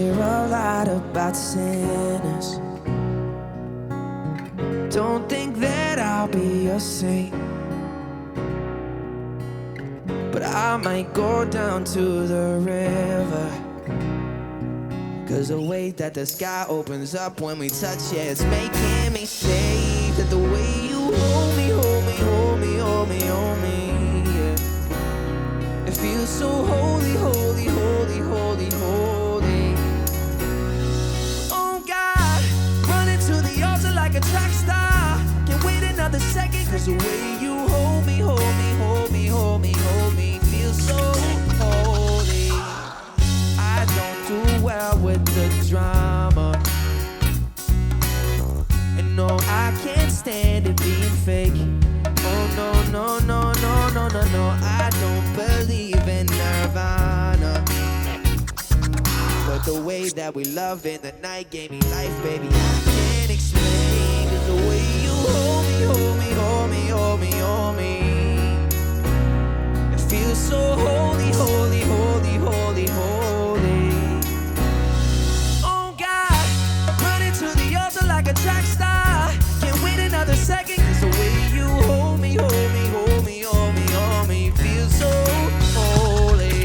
hear a lot about sinners. Don't think that I'll be a saint. But I might go down to the river. Cause the way that the sky opens up when we touch it, it's making me say that the way you hold me, hold me, hold me, hold me, hold me, yeah. It feels so holy, holy, holy, a track star. Can't wait another second, cause the way you hold me, hold me, hold me, hold me, hold me, feels so holy. I don't do well with the drama. And no, I can't stand it being fake. Oh no, no, no, no, no, no, no. I don't believe in nirvana. But the way that we love in the night gave me life, baby. So holy, holy, holy, holy, holy. Oh God, running to the altar like a track star. Can't wait another second. Cause the way you hold me, hold me, hold me, hold me, hold me. Feels so holy.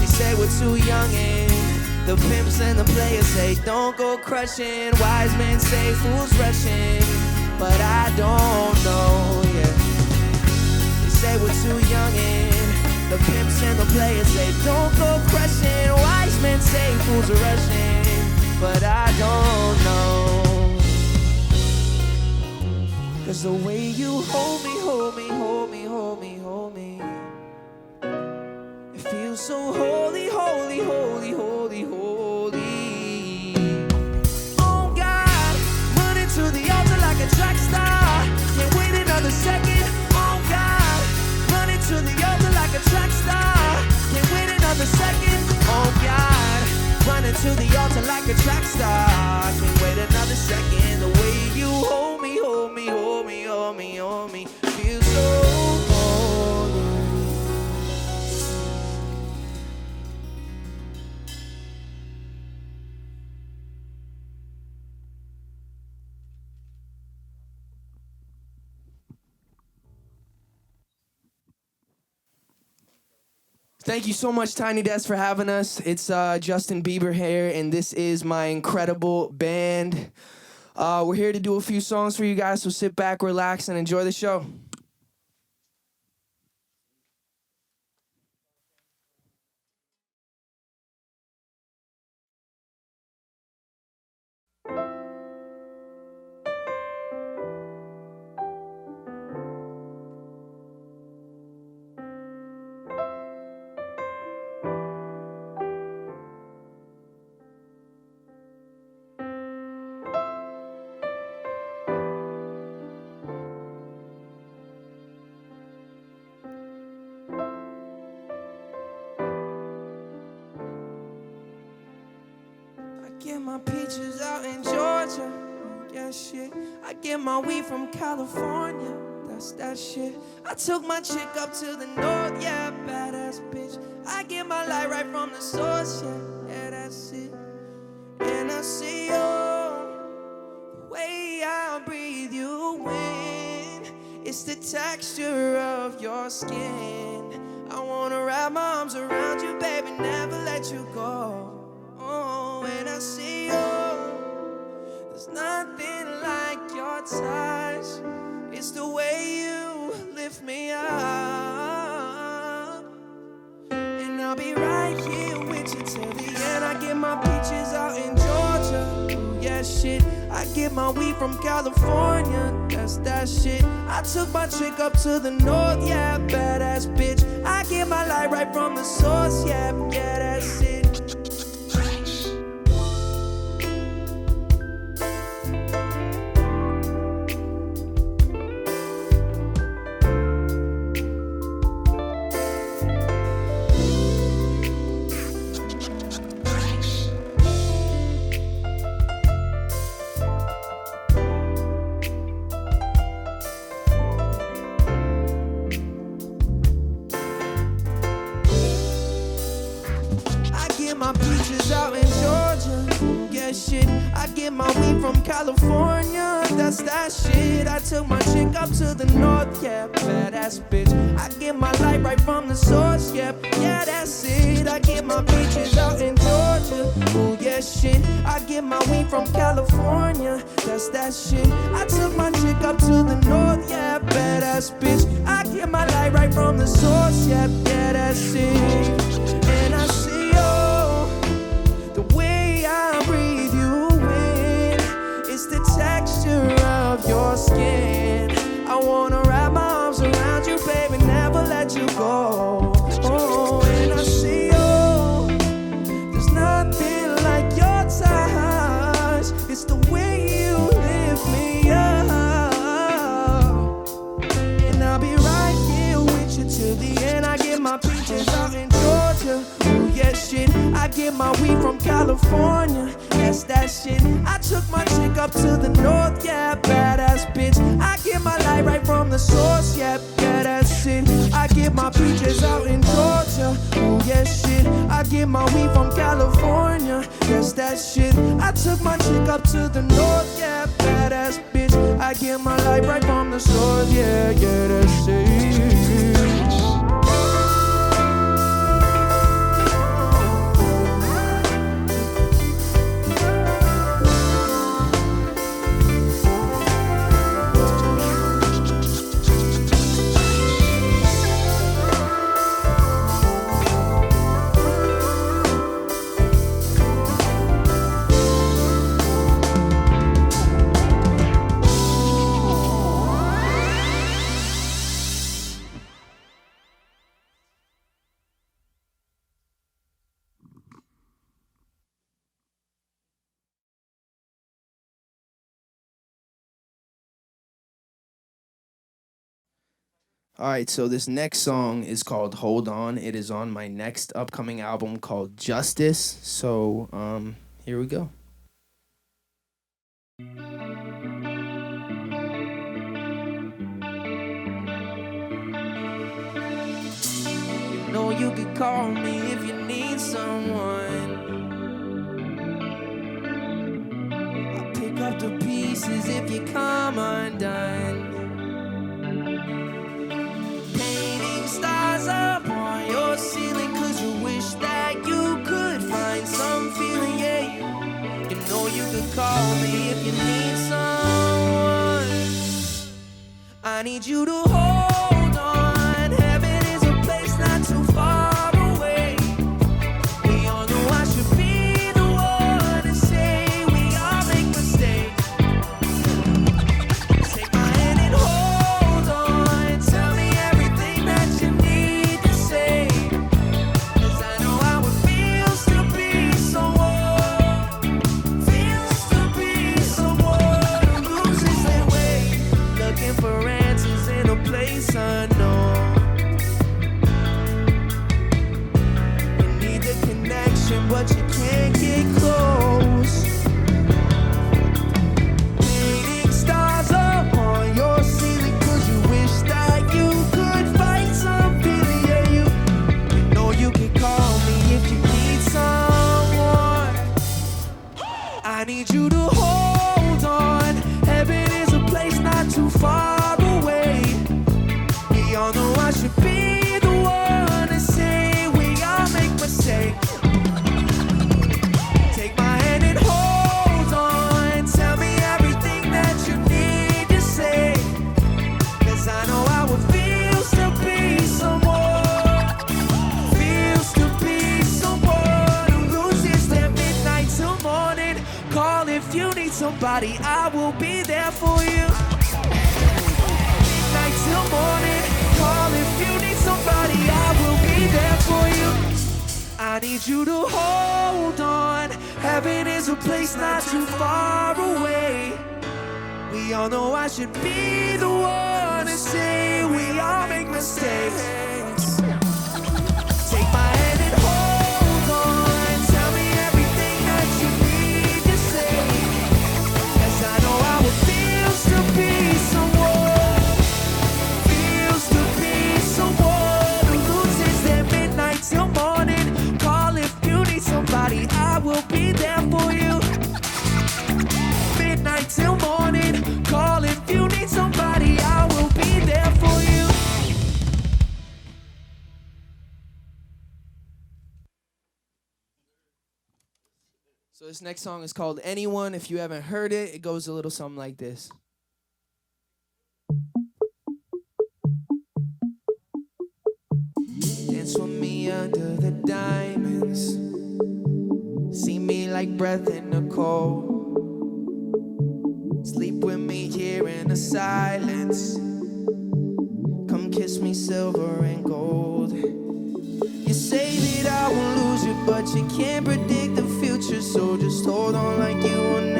They say we're too young and the pimps and the players say don't go crushing. Wise men say fools rushing, but I don't know. Players say don't go crushing. Wise men say fools are rushing, but I don't know. Cause the way you hold me, hold me, hold me, hold me, hold me. It feels so holy, holy, holy, holy, holy. Thank you so much, Tiny Desk, for having us. It's uh, Justin Bieber here, and this is my incredible band. Uh, we're here to do a few songs for you guys, so sit back, relax, and enjoy the show. Get my peaches out in Georgia. Oh, yeah, shit. I get my weed from California. That's that shit. I took my chick up to the north. Yeah, badass bitch. I get my light right from the source. Yeah, yeah, that's it. And I see you. The way I breathe you in. It's the texture of your skin. I wanna wrap my arms around you, baby, never let you go. It's the way you lift me up. And I'll be right here with you till the end. I get my peaches out in Georgia. Ooh, yeah, shit. I get my weed from California. That's that shit. I took my chick up to the north. Yeah, badass bitch. I get my light right from the source. Yeah, yeah, that's it. My peaches out in Georgia. Yeah, shit. I get my weed from California. That's that shit. I took my chick up to the north. Yeah, badass bitch. I get my light right from the source. Yeah, yeah, that's it. I get my peaches out in Georgia. Oh, yeah, shit. I get my weed from California. That's that shit. I took my chick up to the north. Yeah, badass bitch. I get my light right from the source. Yeah, yeah, that's my peaches out in Georgia. Oh, yeah, shit. I get my weed from California. Yes, that shit. I took my chick up to the north. Yeah, badass bitch. I get my light right from the source. Yeah, yeah, that's it. I get my peaches out in Georgia. Oh, yeah, shit. I get my weed from California. Yes, that shit. I took my chick up to the north. Yeah, badass bitch. I get my light right from the source. Yeah, yeah, that's it. All right, so this next song is called Hold On. It is on my next upcoming album called Justice. So, um, here we go. Know you could call me if you need someone. I'll pick up the pieces if you come undone. I need you to I need you to hold on. Heaven is a place not too far away. We all know I should be somebody, I will be there for you. Midnight till morning. Call if you need somebody, I will be there for you. I need you to hold on. Heaven is a place not too far away. We all know I should be the one to say we all make mistakes. So this next song is called Anyone. If you haven't heard it, it goes a little something like this. Dance with me under the diamonds. See me like breath in the cold. Sleep with me here in the silence. Come kiss me silver and gold. You say that I won't lose you, but you can't predict soldiers, hold on like you will never.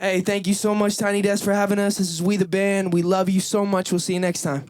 Hey, thank you so much, Tiny Desk, for having us. This is We the Band. We love you so much. We'll see you next time.